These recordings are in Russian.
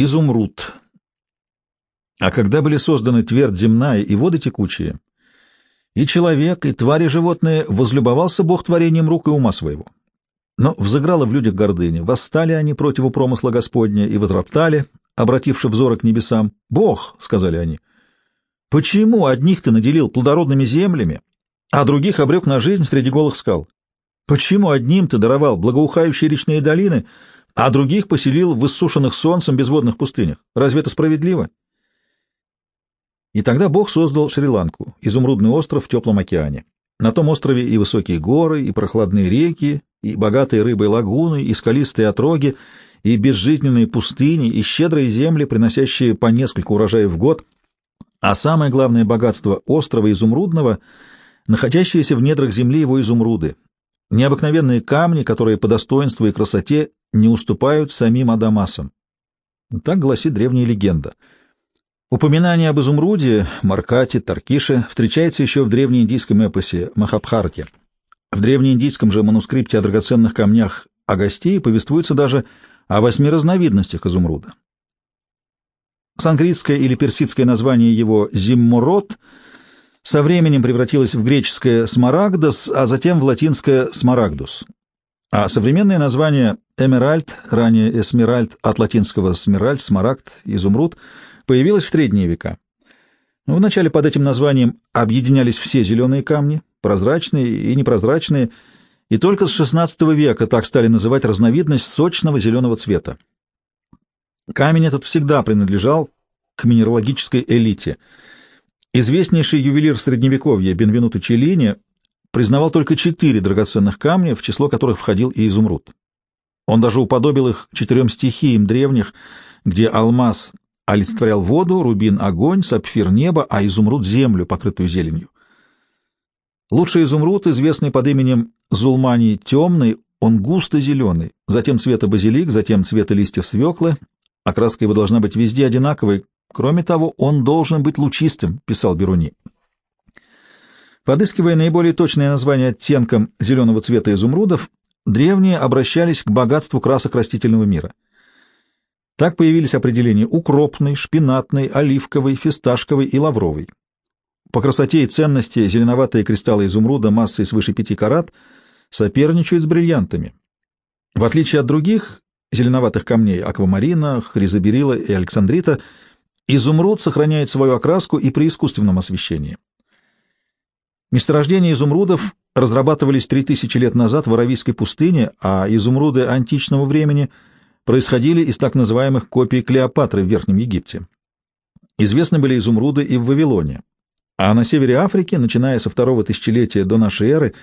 Изумруд. А когда были созданы твердь земная и воды текучие, и человек, и твари животные, возлюбовался Бог творением рук и ума своего. Но взыграла в людях гордыня, восстали они против промысла Господня и возроптали, обративши взоры к небесам. «Бог», — сказали они, — «почему одних ты наделил плодородными землями, а других обрек на жизнь среди голых скал? Почему одним ты даровал благоухающие речные долины, а других поселил в иссушенных солнцем безводных пустынях? Разве это справедливо?» И тогда Бог создал Шри-Ланку, изумрудный остров в теплом океане. На том острове и высокие горы, и прохладные реки, и богатые рыбой лагуны, и скалистые отроги, и безжизненные пустыни, и щедрые земли, приносящие по несколько урожаев в год, а самое главное богатство острова Изумрудного, находящиеся в недрах земли его изумруды, необыкновенные камни, которые по достоинству и красоте не уступают самим Адамасам. Так гласит древняя легенда. Упоминание об изумруде, Маркате, Таркише встречается еще в древнеиндийском эпосе Махабхарте. В древнеиндийском же манускрипте о драгоценных камнях Агастии повествуется даже о восьми разновидностях изумруда. Санскритское или персидское название его «зиммурод» со временем превратилось в греческое «смарагдос», а затем в латинское «смарагдус». А современное название «эмеральд», ранее «эсмеральд» от латинского «смеральд», «смарагд», «изумруд» появилось в средние века. Вначале под этим названием объединялись все зеленые камни, прозрачные и непрозрачные, и только с XVI века так стали называть разновидность сочного зеленого цвета. Камень этот всегда принадлежал к минералогической элите. Известнейший ювелир Средневековья Бенвенуто Челлини признавал только четыре драгоценных камня, в число которых входил и изумруд. Он даже уподобил их четырем стихиям древних, где алмаз олицетворял воду, рубин — огонь, сапфир — небо, а изумруд — землю, покрытую зеленью. Лучший изумруд, известный под именем Зулмани темный, он густо зеленый, затем цвета базилик, затем цвета листьев свеклы, окраска его должна быть везде одинаковой, кроме того, он должен быть лучистым, писал Беруни. Подыскивая наиболее точное название оттенкам зеленого цвета изумрудов, древние обращались к богатству красок растительного мира. Так появились определения укропный, шпинатный, оливковый, фисташковый и лавровый. По красоте и ценности зеленоватые кристаллы изумруда массой свыше 5 карат соперничают с бриллиантами. В отличие от других зеленоватых камней аквамарина, хризоберила и александрита, изумруд сохраняет свою окраску и при искусственном освещении. Месторождения изумрудов разрабатывались 3000 лет назад в Аравийской пустыне, а изумруды античного времени происходили из так называемых копий Клеопатры в Верхнем Египте. Известны были изумруды и в Вавилоне. А на севере Африки, начиная со второго тысячелетия до нашей эры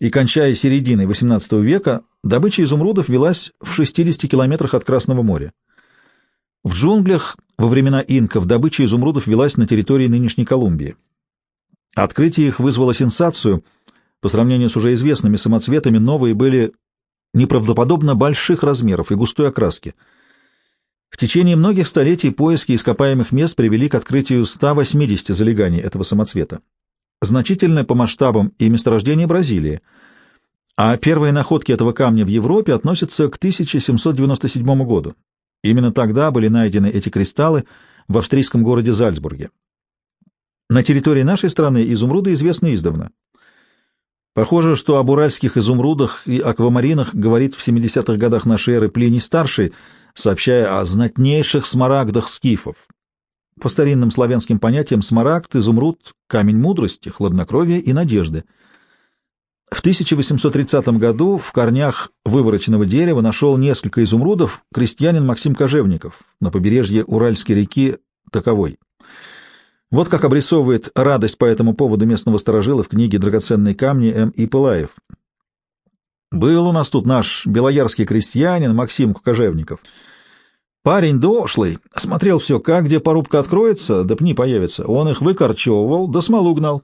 и кончая серединой XVIII века, добыча изумрудов велась в 60 километрах от Красного моря. В джунглях во времена инков добыча изумрудов велась на территории нынешней Колумбии. Открытие их вызвало сенсацию. По сравнению с уже известными самоцветами, новые были неправдоподобно больших размеров и густой окраски — в течение многих столетий поиски ископаемых мест привели к открытию 180 залеганий этого самоцвета. Значительное по масштабам и месторождение Бразилии. А первые находки этого камня в Европе относятся к 1797 году. Именно тогда были найдены эти кристаллы в австрийском городе Зальцбурге. На территории нашей страны изумруды известны издавна. Похоже, что об уральских изумрудах и аквамаринах говорит в 70-х годах нашей эры Плиний-старший – сообщая о знатнейших смарагдах скифов. По старинным славянским понятиям смарагд, изумруд, камень мудрости, хладнокровия и надежды. В 1830 году в корнях вывороченного дерева нашел несколько изумрудов крестьянин Максим Кожевников на побережье Уральской реки Таковой. Вот как обрисовывает радость по этому поводу местного сторожила в книге «Драгоценные камни» М. И. Пылаев. Был у нас тут наш белоярский крестьянин Максим Кожевников. Парень дошлый, смотрел все, как где порубка откроется, да пни появится. Он их выкорчевывал, да смолу гнал.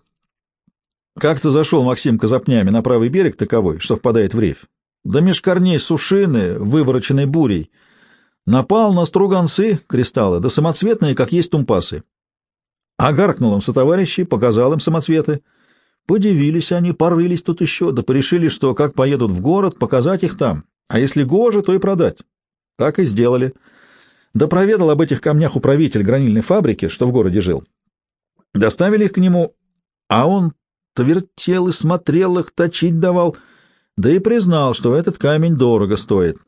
Как-то зашел Максимка за пнями на правый берег таковой, что впадает в рейф. Да меж корней сушины, вывороченной бурей. Напал на струганцы, кристаллы, да самоцветные, как есть тумпасы. Огаркнул он со товарищей, показал им самоцветы — Подивились они, порылись тут еще, да порешили, что как поедут в город, показать их там, а если гоже, то и продать. Так и сделали. Да проведал об этих камнях управитель гранильной фабрики, что в городе жил. Доставили их к нему, а он-то вертел и смотрел их, точить давал, да и признал, что этот камень дорого стоит.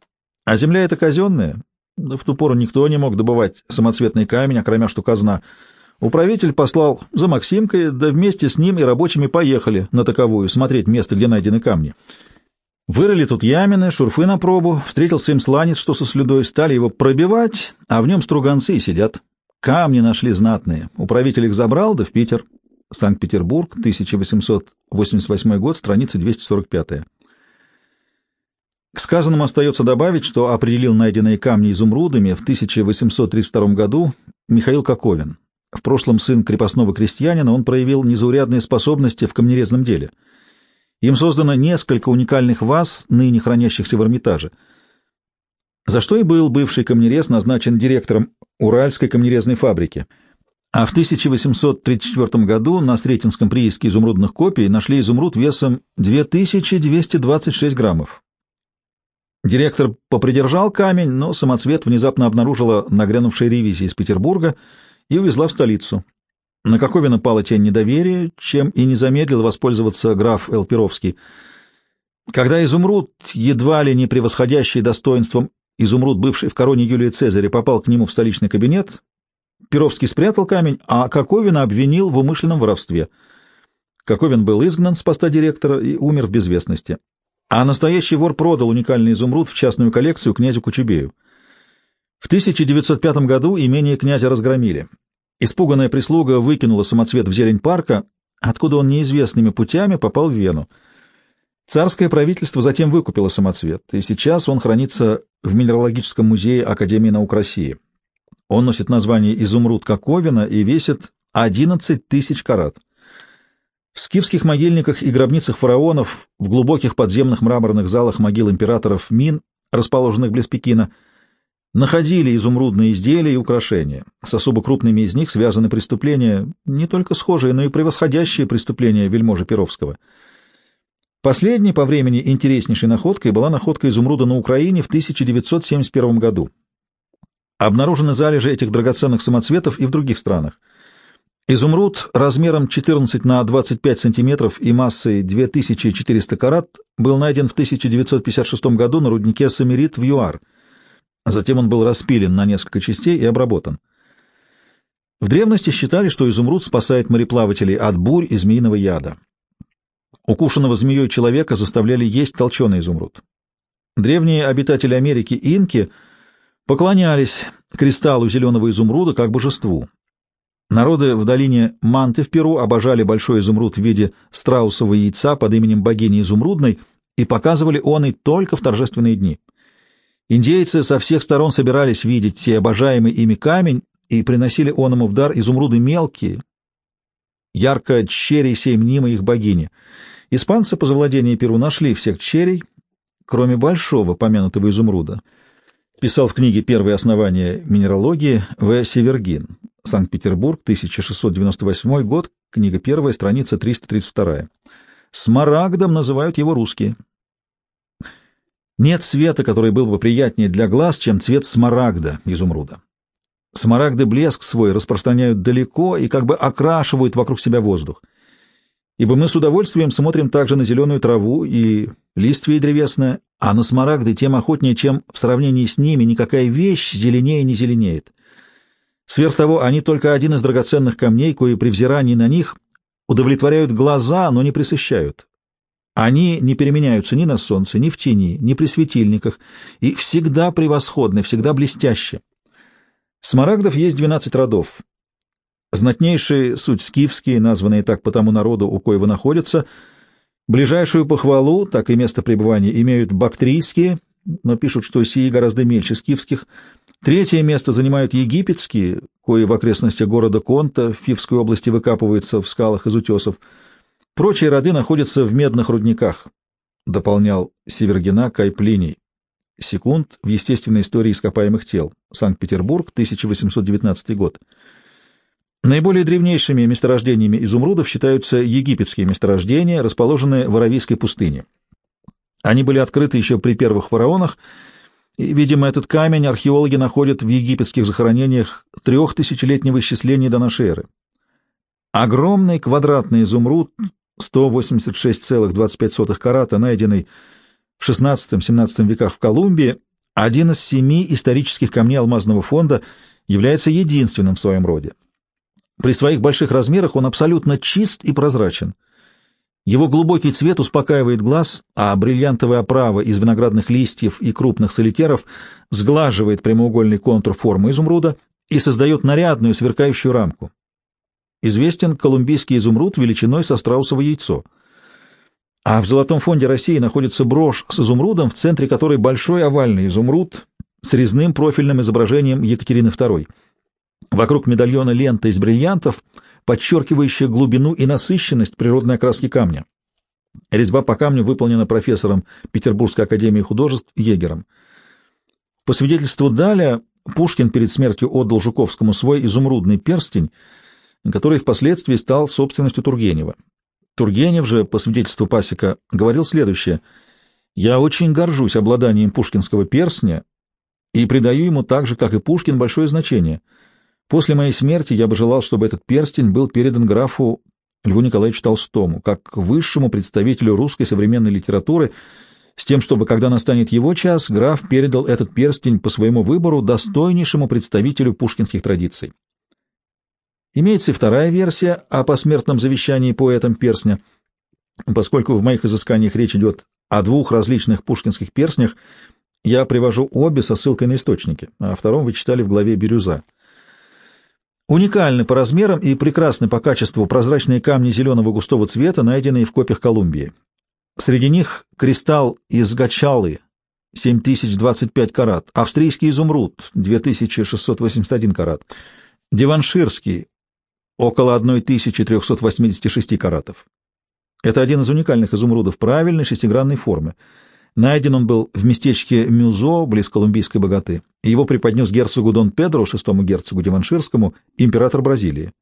А земля эта казенная, в ту пору никто не мог добывать самоцветный камень, окромя что казна. Управитель послал за Максимкой, да вместе с ним и рабочими поехали на таковую смотреть место, где найдены камни. Вырыли тут ямины, шурфы на пробу, встретился им сланец, что со слюдой, стали его пробивать, а в нем струганцы сидят. Камни нашли знатные. Управитель их забрал, да в Питер. Санкт-Петербург, 1888 год, страница 245. К сказанному остается добавить, что определил найденные камни изумрудами в 1832 году Михаил Коковин. В прошлом сын крепостного крестьянина, он проявил незаурядные способности в камнерезном деле — им создано несколько уникальных ваз, ныне хранящихся в Эрмитаже, за что и был бывший камнерез назначен директором Уральской камнерезной фабрики. А в 1834 году на Сретенском прииске изумрудных копий нашли изумруд весом 2226 граммов. Директор попридержал камень, но самоцвет внезапно обнаружила нагрянувшая ревизия из Петербурга и увезла в столицу. На Коковина пала тень недоверия, чем и не замедлил воспользоваться граф Элпировский. Когда изумруд, едва ли не превосходящий достоинством изумруд, бывший в короне Юлия Цезаря, попал к нему в столичный кабинет, Перовский спрятал камень, а Коковина обвинил в умышленном воровстве. Коковин был изгнан с поста директора и умер в безвестности. А настоящий вор продал уникальный изумруд в частную коллекцию князю Кучубею. В 1905 году имение князя разгромили. Испуганная прислуга выкинула самоцвет в зелень парка, откуда он неизвестными путями попал в Вену. Царское правительство затем выкупило самоцвет, и сейчас он хранится в Минералогическом музее Академии наук России. Он носит название «Изумруд Коковина» и весит 11 тысяч карат. В скифских могильниках и гробницах фараонов, в глубоких подземных мраморных залах могил императоров Мин, расположенных близ Пекина, находили изумрудные изделия и украшения. С особо крупными из них связаны преступления, не только схожие, но и превосходящие преступления вельможи Перовского. Последней по времени интереснейшей находкой была находка изумруда на Украине в 1971 году. Обнаружены залежи этих драгоценных самоцветов и в других странах. Изумруд размером 14 на 25 сантиметров и массой 2400 карат был найден в 1956 году на руднике Самерит в ЮАР – Затем он был распилен на несколько частей и обработан. В древности считали, что изумруд спасает мореплавателей от бурь и змеиного яда. Укушенного змеей человека заставляли есть толченый изумруд. Древние обитатели Америки инки поклонялись кристаллу зеленого изумруда как божеству. Народы в долине Манты в Перу обожали большой изумруд в виде страусового яйца под именем богини Изумрудной и показывали он и только в торжественные дни. Индейцы со всех сторон собирались видеть те обожаемый ими камень и приносили оному в дар изумруды мелкие, ярко черей сей мнимой их богини. Испанцы по завладении Перу нашли всех черей, кроме большого помянутого изумруда. Писал в книге «Первые основания минералогии» В. Севергин, Санкт-Петербург, 1698 год, книга первая, страница 332. Смарагдом называют его русские. Нет цвета, который был бы приятнее для глаз, чем цвет смарагда, изумруда. Смарагды блеск свой распространяют далеко и как бы окрашивают вокруг себя воздух. Ибо мы с удовольствием смотрим также на зеленую траву и листвие древесное, а на смарагды тем охотнее, чем в сравнении с ними никакая вещь зеленее не зеленеет. Сверх того, они только один из драгоценных камней, кои при взирании на них удовлетворяют глаза, но не присыщают. Они не переменяются ни на солнце, ни в тени, ни при светильниках, и всегда превосходны, всегда блестящие. Смарагдов есть двенадцать родов. Знатнейшие суть скифские, названные так по тому народу, у коего находятся. Ближайшую похвалу, так и место пребывания, имеют бактрийские, но пишут, что сии гораздо мельче скифских. Третье место занимают египетские, кои в окрестностях города Конта в Фивской области выкапываются в скалах из утесов. Прочие роды находятся в медных рудниках, дополнял Севергина Кайплиний. Секунд в естественной истории ископаемых тел. Санкт-Петербург, 1819 год. Наиболее древнейшими месторождениями изумрудов считаются египетские месторождения, расположенные в Аравийской пустыне. Они были открыты еще при первых фараонах И, видимо, этот камень археологи находят в египетских захоронениях трехтысячелетнего исчисления до нашей эры. Огромный квадратный изумруд 186,25 карата, найденный в XVI-XVII веках в Колумбии, один из семи исторических камней алмазного фонда, является единственным в своем роде. При своих больших размерах он абсолютно чист и прозрачен. Его глубокий цвет успокаивает глаз, а бриллиантовая оправа из виноградных листьев и крупных солитеров сглаживает прямоугольный контур формы изумруда и создает нарядную сверкающую рамку. Известен колумбийский изумруд величиной со страусово яйцо. А в Золотом фонде России находится брошь с изумрудом, в центре которой большой овальный изумруд с резным профильным изображением Екатерины II. Вокруг медальона лента из бриллиантов, подчеркивающая глубину и насыщенность природной окраски камня. Резьба по камню выполнена профессором Петербургской академии художеств Егером. По свидетельству Даля, Пушкин перед смертью отдал Жуковскому свой изумрудный перстень — который впоследствии стал собственностью Тургенева. Тургенев же, по свидетельству Пасека, говорил следующее. «Я очень горжусь обладанием пушкинского перстня и придаю ему так же, как и Пушкин, большое значение. После моей смерти я бы желал, чтобы этот перстень был передан графу Льву Николаевичу Толстому, как высшему представителю русской современной литературы, с тем, чтобы, когда настанет его час, граф передал этот перстень по своему выбору достойнейшему представителю пушкинских традиций. Имеется и вторая версия о посмертном завещании поэтом перстня. Поскольку в моих изысканиях речь идет о двух различных пушкинских перстнях, я привожу обе со ссылкой на источники, а о втором вы читали в главе «Бирюза». Уникальны по размерам и прекрасны по качеству прозрачные камни зеленого густого цвета, найденные в копиях Колумбии. Среди них кристалл из Гачалы 7025 карат, австрийский изумруд 2681 карат, диванширский около 1386 каратов. Это один из уникальных изумрудов правильной шестигранной формы. Найден он был в местечке Мюзо, близ колумбийской богаты. Его преподнес герцогу Дон Педро, шестому герцогу Диванширскому, император Бразилии.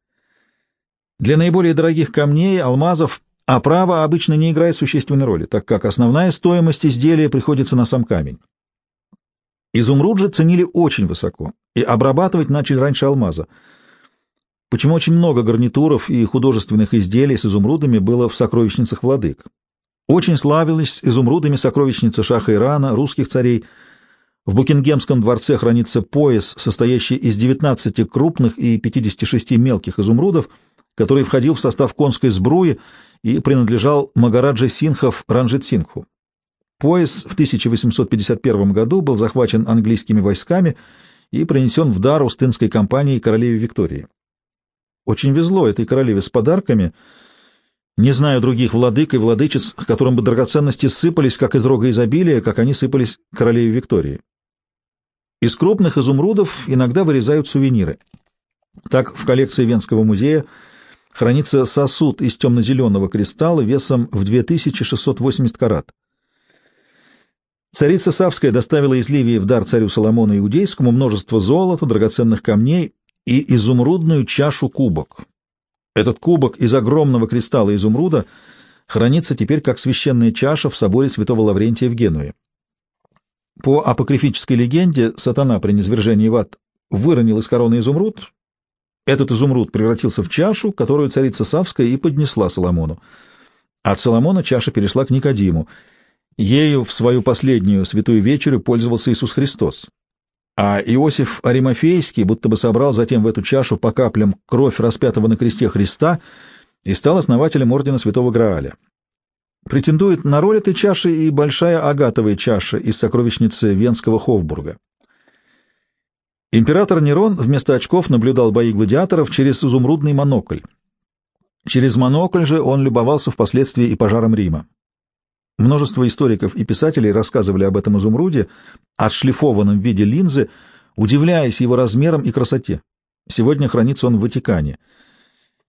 Для наиболее дорогих камней, алмазов, оправа обычно не играет существенной роли, так как основная стоимость изделия приходится на сам камень. Изумруд же ценили очень высоко и обрабатывать начали раньше алмаза — почему очень много гарнитуров и художественных изделий с изумрудами было в сокровищницах владык. Очень славилась изумрудами сокровищница Шаха Ирана, русских царей. В Букингемском дворце хранится пояс, состоящий из 19 крупных и 56 мелких изумрудов, который входил в состав конской сбруи и принадлежал Магараджа Синхов Ранжит Сингху. Пояс в 1851 году был захвачен английскими войсками и принесен в дар Устынской компании королеве Виктории. Очень везло этой королеве с подарками. Не знаю других владык и владычиц, к которым бы драгоценности сыпались, как из рога изобилия, как они сыпались королеве Виктории. Из крупных изумрудов иногда вырезают сувениры. Так в коллекции Венского музея хранится сосуд из темно-зеленого кристалла весом в 2680 карат. Царица Савская доставила из Ливии в дар царю Соломону Иудейскому множество золота, драгоценных камней и изумрудную чашу-кубок. Этот кубок из огромного кристалла изумруда хранится теперь как священная чаша в соборе святого Лаврентия в Генуе. По апокрифической легенде, сатана при низвержении в ад выронил из короны изумруд. Этот изумруд превратился в чашу, которую царица Савская и поднесла Соломону. От Соломона чаша перешла к Никодиму. Ею в свою последнюю святую вечерю пользовался Иисус Христос а Иосиф Аримофейский будто бы собрал затем в эту чашу по каплям кровь распятого на кресте Христа и стал основателем ордена Святого Грааля. Претендует на роль этой чаши и большая агатовая чаша из сокровищницы Венского Хофбурга. Император Нерон вместо очков наблюдал бои гладиаторов через изумрудный монокль. Через монокль же он любовался впоследствии и пожаром Рима. Множество историков и писателей рассказывали об этом изумруде, отшлифованном в виде линзы, удивляясь его размерам и красоте. Сегодня хранится он в Ватикане.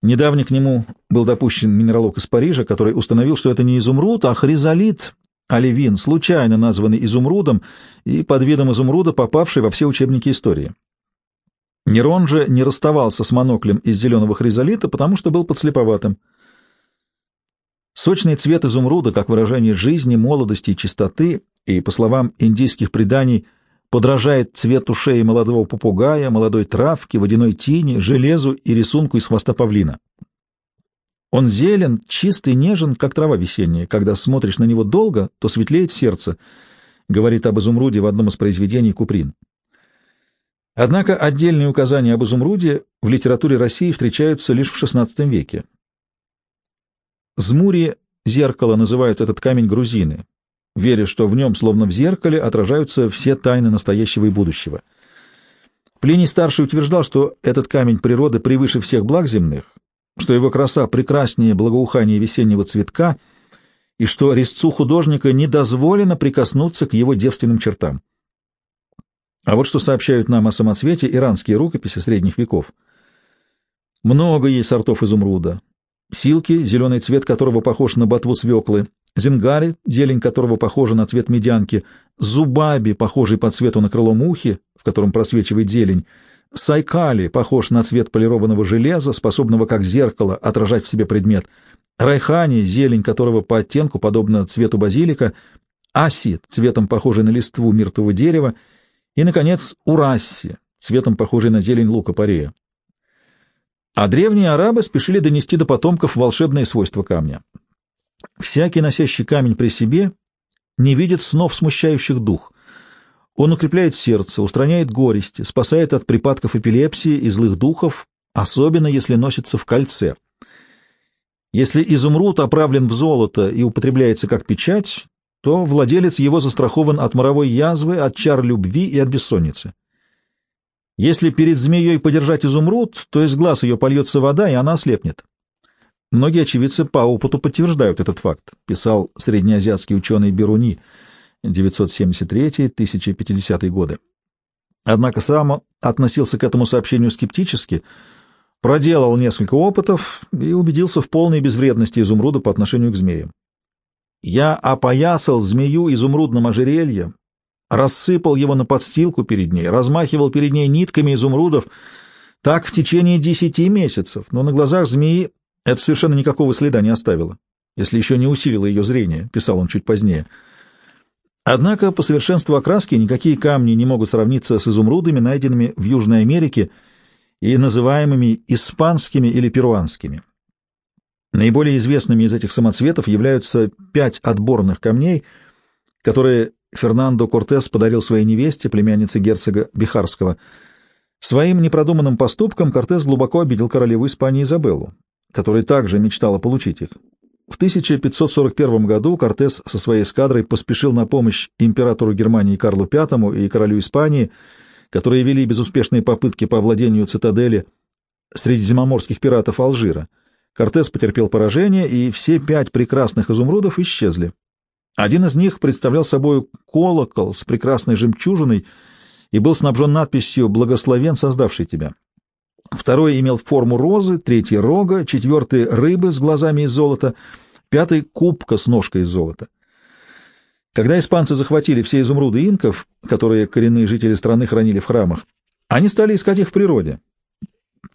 Недавно к нему был допущен минералог из Парижа, который установил, что это не изумруд, а хризолит, оливин, случайно названный изумрудом и под видом изумруда попавший во все учебники истории. Нерон же не расставался с моноклем из зеленого хризолита, потому что был подслеповатым. Сочный цвет изумруда, как выражение жизни, молодости и чистоты, и, по словам индийских преданий, подражает цвету шеи молодого попугая, молодой травки, водяной тени, железу и рисунку из хвоста павлина. Он зелен, чистый, нежен, как трава весенняя. Когда смотришь на него долго, то светлеет сердце, говорит об изумруде в одном из произведений Куприн. Однако отдельные указания об изумруде в литературе России встречаются лишь в XVI веке. Змури зеркало называют этот камень грузины, веря, что в нем, словно в зеркале, отражаются все тайны настоящего и будущего. Плиний старший утверждал, что этот камень природы превыше всех благ земных, что его краса прекраснее благоухания весеннего цветка и что резцу художника не дозволено прикоснуться к его девственным чертам. А вот что сообщают нам о самоцвете иранские рукописи средних веков. Много есть сортов изумруда. Силки, зеленый цвет которого похож на ботву свеклы, зингари, зелень которого похожа на цвет медянки, зубаби, похожий по цвету на крыло мухи, в котором просвечивает зелень, сайкали, похож на цвет полированного железа, способного как зеркало отражать в себе предмет, райхани, зелень которого по оттенку подобна цвету базилика, аси, цветом похожий на листву миртового дерева, и, наконец, урасси, цветом похожий на зелень лука-порея. А древние арабы спешили донести до потомков волшебные свойства камня. Всякий, носящий камень при себе, не видит снов, смущающих дух. Он укрепляет сердце, устраняет горести, спасает от припадков эпилепсии и злых духов, особенно если носится в кольце. Если изумруд оправлен в золото и употребляется как печать, то владелец его застрахован от моровой язвы, от чар любви и от бессонницы. Если перед змеей подержать изумруд, то из глаз ее польется вода, и она ослепнет. Многие очевидцы по опыту подтверждают этот факт, писал среднеазиатский ученый Беруни 973-1050 годы. Однако сам относился к этому сообщению скептически, проделал несколько опытов и убедился в полной безвредности изумруда по отношению к змеям. Я опоясал змею изумрудным ожерельем, рассыпал его на подстилку перед ней, размахивал перед ней нитками изумрудов, так в течение десяти месяцев, но на глазах змеи это совершенно никакого следа не оставило, если еще не усилило ее зрение, писал он чуть позднее. Однако по совершенству окраски никакие камни не могут сравниться с изумрудами, найденными в Южной Америке и называемыми испанскими или перуанскими. Наиболее известными из этих самоцветов являются пять отборных камней, которые Фернандо Кортес подарил своей невесте, племяннице герцога Бихарского. Своим непродуманным поступком Кортес глубоко обидел королеву Испании Изабеллу, которая также мечтала получить их. В 1541 году Кортес со своей эскадрой поспешил на помощь императору Германии Карлу V и королю Испании, которые вели безуспешные попытки по овладению цитадели средиземноморских пиратов Алжира. Кортес потерпел поражение, и все пять прекрасных изумрудов исчезли. Один из них представлял собой колокол с прекрасной жемчужиной и был снабжен надписью «Благословен, создавший тебя». Второй имел форму розы, третий — рога, четвертый — рыбы с глазами из золота, пятый — кубка с ножкой из золота. Когда испанцы захватили все изумруды инков, которые коренные жители страны хранили в храмах, они стали искать их в природе.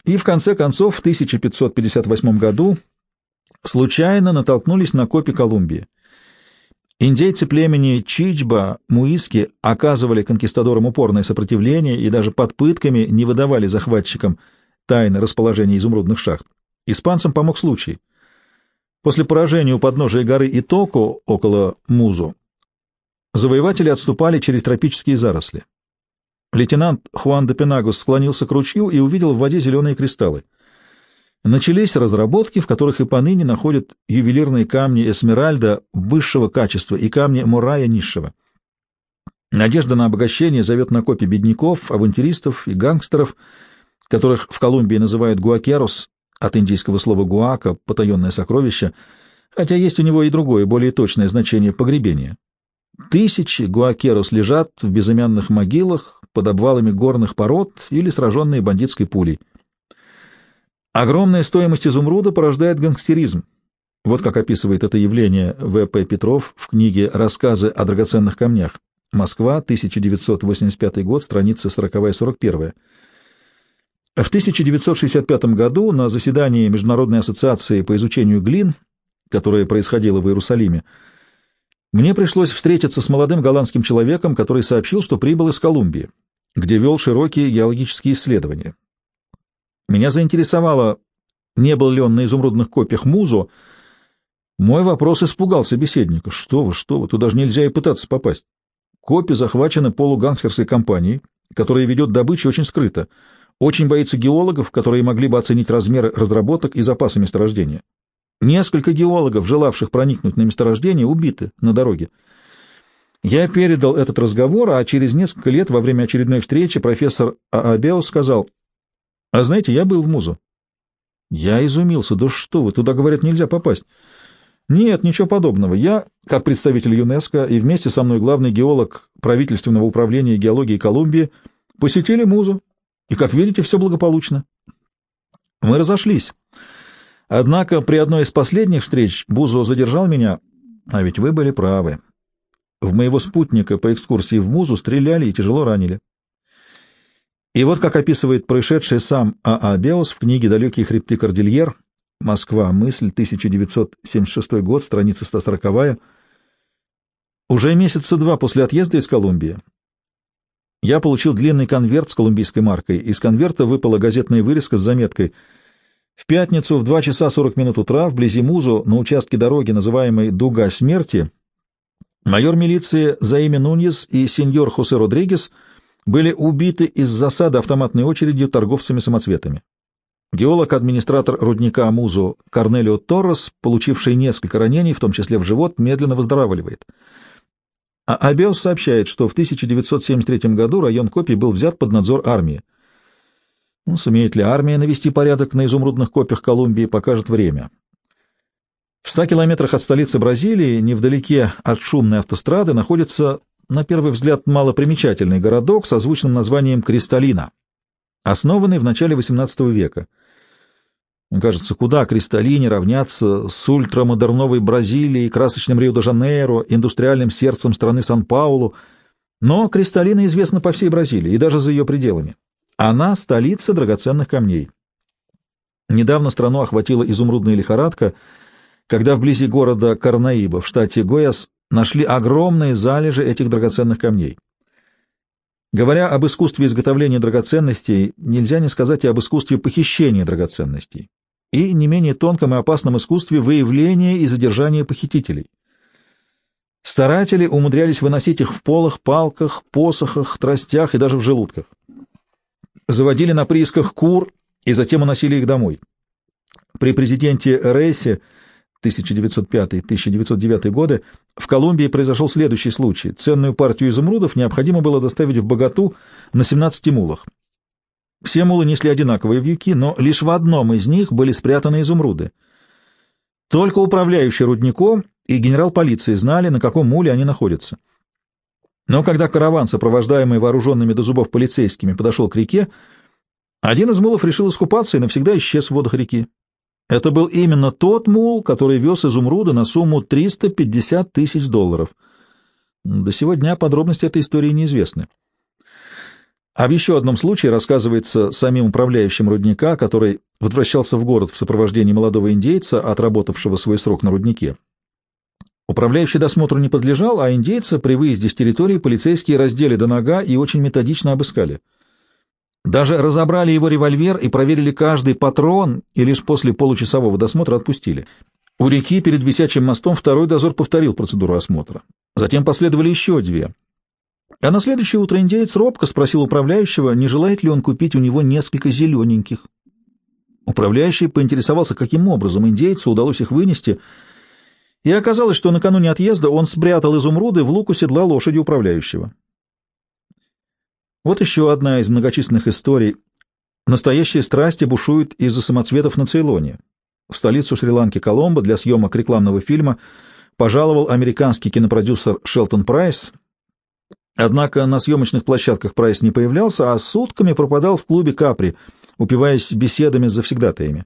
И в конце концов в 1558 году случайно натолкнулись на копи Колумбии. Индейцы племени Чичба, Муиски оказывали конкистадорам упорное сопротивление и даже под пытками не выдавали захватчикам тайны расположения изумрудных шахт. Испанцам помог случай. После поражения у подножия горы Итоко около Музу завоеватели отступали через тропические заросли. Лейтенант Хуан де Пенагус склонился к ручью и увидел в воде зеленые кристаллы. Начались разработки, в которых и поныне находят ювелирные камни эсмеральда высшего качества и камни мурая низшего. Надежда на обогащение зовет на копи бедняков, авантюристов и гангстеров, которых в Колумбии называют гуакерос, от индийского слова гуака, потаенное сокровище, хотя есть у него и другое, более точное значение погребения. Тысячи гуакерос лежат в безымянных могилах под обвалами горных пород или сраженные бандитской пулей. Огромная стоимость изумруда порождает гангстеризм. Вот как описывает это явление В.П. Петров в книге «Рассказы о драгоценных камнях». Москва, 1985 год, страница 40-41. В 1965 году на заседании Международной ассоциации по изучению глин, которое происходило в Иерусалиме, Мне пришлось встретиться с молодым голландским человеком, который сообщил, что прибыл из Колумбии, где вел широкие геологические исследования. Меня заинтересовало, не был ли он на изумрудных копиях Музо. Мой вопрос испугал собеседника. Что вы, что вы, туда даже нельзя и пытаться попасть. Копи захвачены полугангстерской компанией, которая ведет добычу очень скрыто. Очень боится геологов, которые могли бы оценить размеры разработок и запасы месторождения. Несколько геологов, желавших проникнуть на месторождение, убиты на дороге. Я передал этот разговор, а через несколько лет во время очередной встречи профессор Аабеус сказал, «А знаете, я был в Музу». Я изумился. «Да что вы, туда, говорят, нельзя попасть». «Нет, ничего подобного. Я, как представитель ЮНЕСКО и вместе со мной главный геолог правительственного управления геологии Колумбии, посетили Музу, и, как видите, все благополучно». Мы разошлись. Однако при одной из последних встреч Бузо задержал меня, а ведь вы были правы. В моего спутника по экскурсии в Музу стреляли и тяжело ранили. И вот как описывает происшедшее сам А.А. А Беус в книге «Далекие хребты Кордильер», Москва, мысль, 1976 год, страница 140 Уже месяца два после отъезда из Колумбии я получил длинный конверт с колумбийской маркой. Из конверта выпала газетная вырезка с заметкой — в пятницу в 2 часа 40 минут утра вблизи Музу на участке дороги, называемой «Дуга смерти», майор милиции Заиме Нуньес и сеньор Хосе Родригес были убиты из засады автоматной очередью торговцами самоцветами. Геолог-администратор рудника Музу Корнелио Торрес, получивший несколько ранений, в том числе в живот, медленно выздоравливает. А Абиос сообщает, что в 1973 году район Копий был взят под надзор армии. Ну, сумеет ли армия навести порядок на изумрудных копиях Колумбии, покажет время. В ста километрах от столицы Бразилии, невдалеке от шумной автострады, находится, на первый взгляд, малопримечательный городок со звучным названием Кристаллина, основанный в начале XVIII века. Кажется, куда Кристаллине равняться с ультрамодерновой Бразилией, красочным Рио-де-Жанейро, индустриальным сердцем страны Сан-Паулу, но Кристаллина известна по всей Бразилии и даже за ее пределами. Она — столица драгоценных камней. Недавно страну охватила изумрудная лихорадка, когда вблизи города Карнаиба в штате Гояс нашли огромные залежи этих драгоценных камней. Говоря об искусстве изготовления драгоценностей, нельзя не сказать и об искусстве похищения драгоценностей, и не менее тонком и опасном искусстве выявления и задержания похитителей. Старатели умудрялись выносить их в полах, палках, посохах, тростях и даже в желудках заводили на приисках кур и затем уносили их домой. При президенте Рейсе 1905-1909 годы в Колумбии произошел следующий случай. Ценную партию изумрудов необходимо было доставить в Богату на 17 мулах. Все мулы несли одинаковые вьюки, но лишь в одном из них были спрятаны изумруды. Только управляющий рудником и генерал полиции знали, на каком муле они находятся. Но когда караван, сопровождаемый вооруженными до зубов полицейскими, подошел к реке, один из мулов решил искупаться и навсегда исчез в водах реки. Это был именно тот мул, который вез изумруды на сумму 350 тысяч долларов. До сего дня подробности этой истории неизвестны. А в еще одном случае рассказывается самим управляющим рудника, который возвращался в город в сопровождении молодого индейца, отработавшего свой срок на руднике. Управляющий досмотру не подлежал, а индейца при выезде с территории полицейские раздели до нога и очень методично обыскали. Даже разобрали его револьвер и проверили каждый патрон, и лишь после получасового досмотра отпустили. У реки перед висячим мостом второй дозор повторил процедуру осмотра. Затем последовали еще две. А на следующее утро индеец робко спросил управляющего, не желает ли он купить у него несколько зелененьких. Управляющий поинтересовался, каким образом индейцу удалось их вынести — и оказалось, что накануне отъезда он спрятал изумруды в луку седла лошади управляющего. Вот еще одна из многочисленных историй. Настоящие страсти бушуют из-за самоцветов на Цейлоне. В столицу Шри-Ланки Коломбо для съемок рекламного фильма пожаловал американский кинопродюсер Шелтон Прайс. Однако на съемочных площадках Прайс не появлялся, а сутками пропадал в клубе «Капри», упиваясь беседами с завсегдатаями.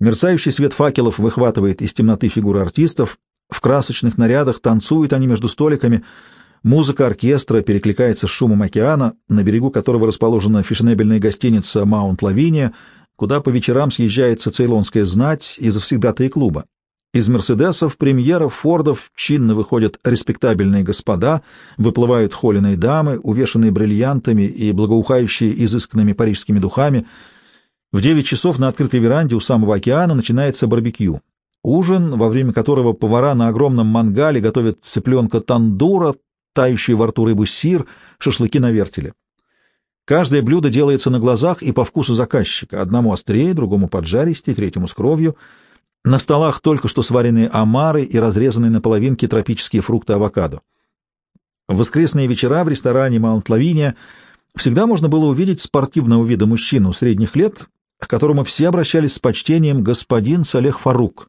Мерцающий свет факелов выхватывает из темноты фигуры артистов, в красочных нарядах танцуют они между столиками, музыка оркестра перекликается с шумом океана, на берегу которого расположена фешенебельная гостиница «Маунт Лавиния», куда по вечерам съезжается цейлонская знать и завсегдатые клуба. Из «Мерседесов», «Премьеров», «Фордов» чинно выходят респектабельные господа, выплывают холеные дамы, увешанные бриллиантами и благоухающие изысканными парижскими духами. В девять часов на открытой веранде у самого океана начинается барбекю. Ужин, во время которого повара на огромном мангале готовят цыпленка тандура, тающую во рту рыбу сир, шашлыки на вертеле. Каждое блюдо делается на глазах и по вкусу заказчика, одному острее, другому поджаристее, третьему с кровью — на столах только что сваренные омары и разрезанные на половинки тропические фрукты авокадо. В воскресные вечера в ресторане «Маунт Лавиния» всегда можно было увидеть спортивного вида мужчину средних лет, к которому все обращались с почтением господин Салех Фарук.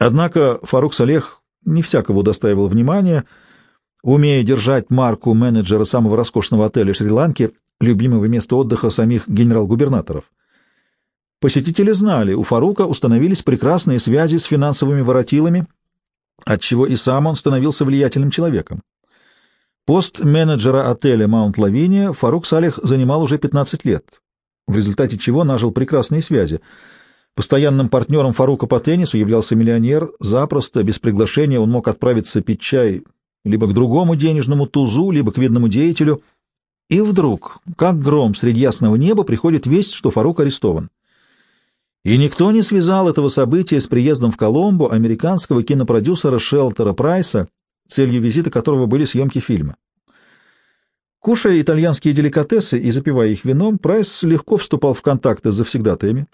Однако Фарук Салех не всякого удостаивал внимания, умея держать марку менеджера самого роскошного отеля Шри-Ланки, любимого места отдыха самих генерал-губернаторов. Посетители знали, у Фарука установились прекрасные связи с финансовыми воротилами, отчего и сам он становился влиятельным человеком. Пост менеджера отеля «Маунт Лавиния» Фарук Салих занимал уже 15 лет, в результате чего нажил прекрасные связи. Постоянным партнером Фарука по теннису являлся миллионер, запросто, без приглашения он мог отправиться пить чай либо к другому денежному тузу, либо к видному деятелю. И вдруг, как гром среди ясного неба, приходит весть, что Фарук арестован. И никто не связал этого события с приездом в Коломбо американского кинопродюсера Шелтера Прайса, целью визита которого были съемки фильма. Кушая итальянские деликатесы и запивая их вином, Прайс легко вступал в контакты с завсегдатаями.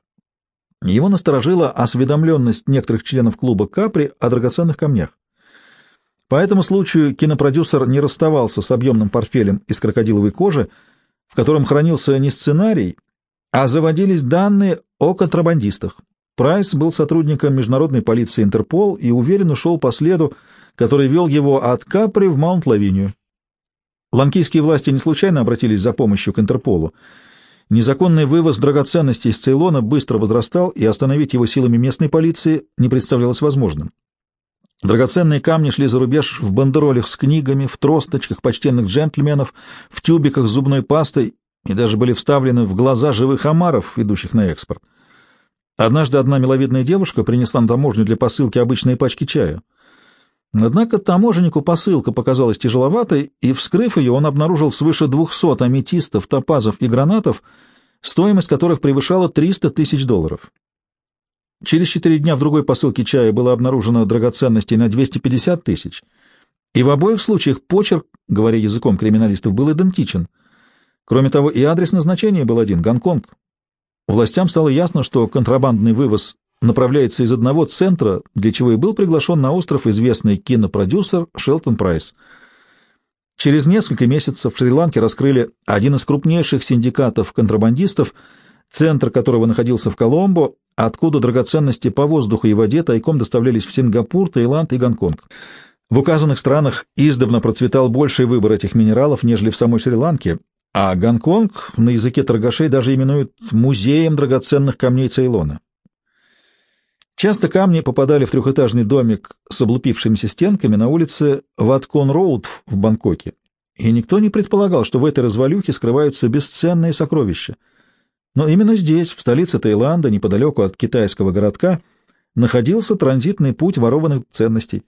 Его насторожила осведомленность некоторых членов клуба «Капри» о драгоценных камнях. По этому случаю кинопродюсер не расставался с объемным портфелем из крокодиловой кожи, в котором хранился не сценарий, а заводились данные о контрабандистах. Прайс был сотрудником международной полиции Интерпол и уверенно шел по следу, который вел его от Капри в Маунт-Лавинию. Ланкийские власти не случайно обратились за помощью к Интерполу. Незаконный вывоз драгоценностей из Цейлона быстро возрастал, и остановить его силами местной полиции не представлялось возможным. Драгоценные камни шли за рубеж в бандеролях с книгами, в тросточках почтенных джентльменов, в тюбиках с зубной пастой и даже были вставлены в глаза живых омаров, идущих на экспорт. Однажды одна миловидная девушка принесла на таможню для посылки обычные пачки чая. Однако таможеннику посылка показалась тяжеловатой, и, вскрыв ее, он обнаружил свыше двухсот аметистов, топазов и гранатов, стоимость которых превышала 300 тысяч долларов. Через четыре дня в другой посылке чая было обнаружено драгоценностей на 250 тысяч, и в обоих случаях почерк, говоря языком криминалистов, был идентичен. Кроме того, и адрес назначения был один — Гонконг. Властям стало ясно, что контрабандный вывоз направляется из одного центра, для чего и был приглашен на остров известный кинопродюсер Шелтон Прайс. Через несколько месяцев в Шри-Ланке раскрыли один из крупнейших синдикатов контрабандистов, центр которого находился в Коломбо, откуда драгоценности по воздуху и воде тайком доставлялись в Сингапур, Таиланд и Гонконг. В указанных странах издавна процветал больший выбор этих минералов, нежели в самой Шри-Ланке, а Гонконг на языке торгашей даже именуют музеем драгоценных камней Цейлона. Часто камни попадали в трехэтажный домик с облупившимися стенками на улице Ваткон-Роуд в Бангкоке, и никто не предполагал, что в этой развалюхе скрываются бесценные сокровища. Но именно здесь, в столице Таиланда, неподалеку от китайского городка, находился транзитный путь ворованных ценностей.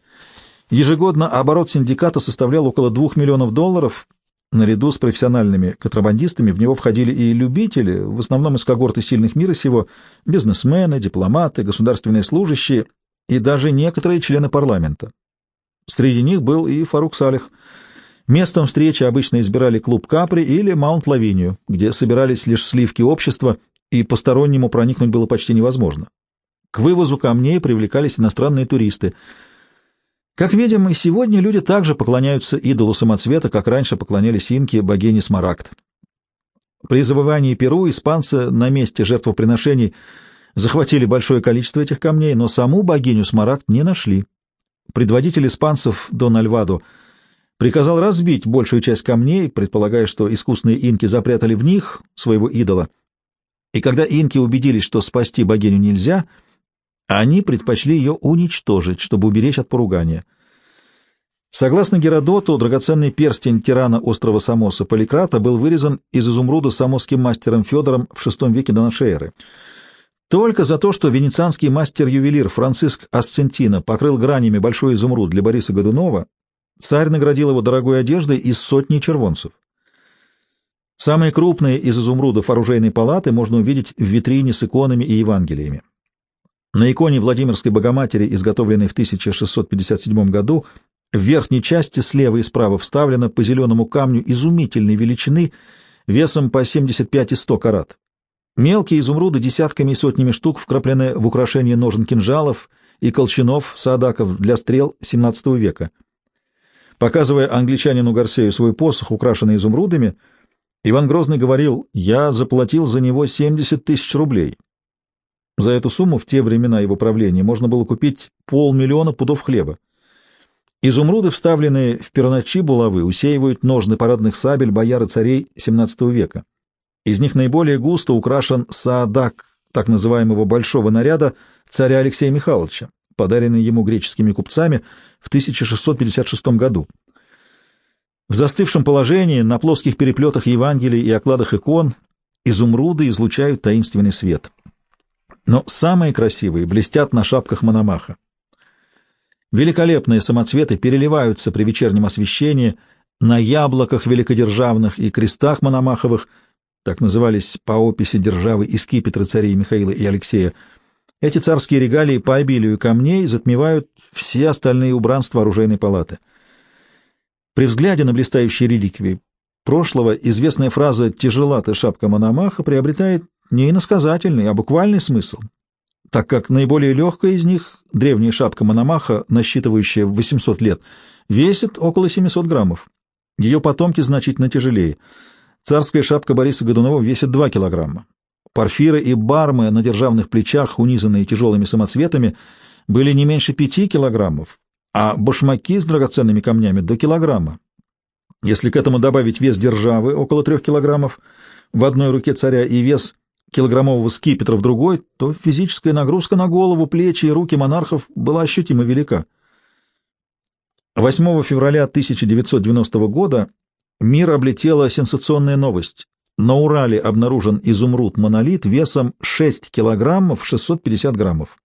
Ежегодно оборот синдиката составлял около 2 миллионов долларов, Наряду с профессиональными контрабандистами в него входили и любители, в основном из когорты сильных мира сего, бизнесмены, дипломаты, государственные служащие и даже некоторые члены парламента. Среди них был и Фарук Салих. Местом встречи обычно избирали клуб Капри или Маунт-Лавинию, где собирались лишь сливки общества, и постороннему проникнуть было почти невозможно. К вывозу камней привлекались иностранные туристы — как видим, и сегодня люди также поклоняются идолу самоцвета, как раньше поклонялись инки богине Смарагд. При завывании Перу испанцы на месте жертвоприношений захватили большое количество этих камней, но саму богиню Смарагд не нашли. Предводитель испанцев Дон Альвадо приказал разбить большую часть камней, предполагая, что искусные инки запрятали в них своего идола. И когда инки убедились, что спасти богиню нельзя — они предпочли ее уничтожить, чтобы уберечь от поругания. Согласно Геродоту, драгоценный перстень тирана острова Самоса Поликрата был вырезан из изумруда самосским мастером Федором в VI веке до эры. Только за то, что венецианский мастер-ювелир Франциск Асцентино покрыл гранями большой изумруд для Бориса Годунова, царь наградил его дорогой одеждой из сотни червонцев. Самые крупные из изумрудов оружейной палаты можно увидеть в витрине с иконами и Евангелиями. На иконе Владимирской Богоматери, изготовленной в 1657 году, в верхней части слева и справа вставлено по зеленому камню изумительной величины весом по 75 и 100 карат. Мелкие изумруды десятками и сотнями штук вкраплены в украшение ножен кинжалов и колчанов садаков для стрел XVII века. Показывая англичанину Гарсею свой посох, украшенный изумрудами, Иван Грозный говорил, «Я заплатил за него 70 тысяч рублей». За эту сумму в те времена его правления можно было купить полмиллиона пудов хлеба. Изумруды, вставленные в перночи булавы, усеивают ножны парадных сабель бояр и царей XVII века. Из них наиболее густо украшен саадак так называемого «большого наряда» царя Алексея Михайловича, подаренный ему греческими купцами в 1656 году. В застывшем положении, на плоских переплетах Евангелий и окладах икон, изумруды излучают таинственный свет. Но самые красивые блестят на шапках Мономаха. Великолепные самоцветы переливаются при вечернем освещении на яблоках великодержавных и крестах Мономаховых, так назывались по описи державы и скипетры царей Михаила и Алексея. Эти царские регалии по обилию камней затмевают все остальные убранства оружейной палаты — при взгляде на блистающие реликвии прошлого известная фраза «тяжела ты шапка Мономаха» приобретает не иносказательный, а буквальный смысл, так как наиболее легкая из них, древняя шапка Мономаха, насчитывающая 800 лет, весит около 700 граммов. Ее потомки значительно тяжелее. Царская шапка Бориса Годунова весит 2 килограмма. Парфиры и бармы на державных плечах, унизанные тяжелыми самоцветами, были не меньше 5 килограммов, а башмаки с драгоценными камнями до килограмма. Если к этому добавить вес державы около трех килограммов в одной руке царя и вес килограммового скипетра в другой, то физическая нагрузка на голову, плечи и руки монархов была ощутимо велика. 8 февраля 1990 года мир облетела сенсационная новость. На Урале обнаружен изумруд-монолит весом 6 килограммов 650 граммов.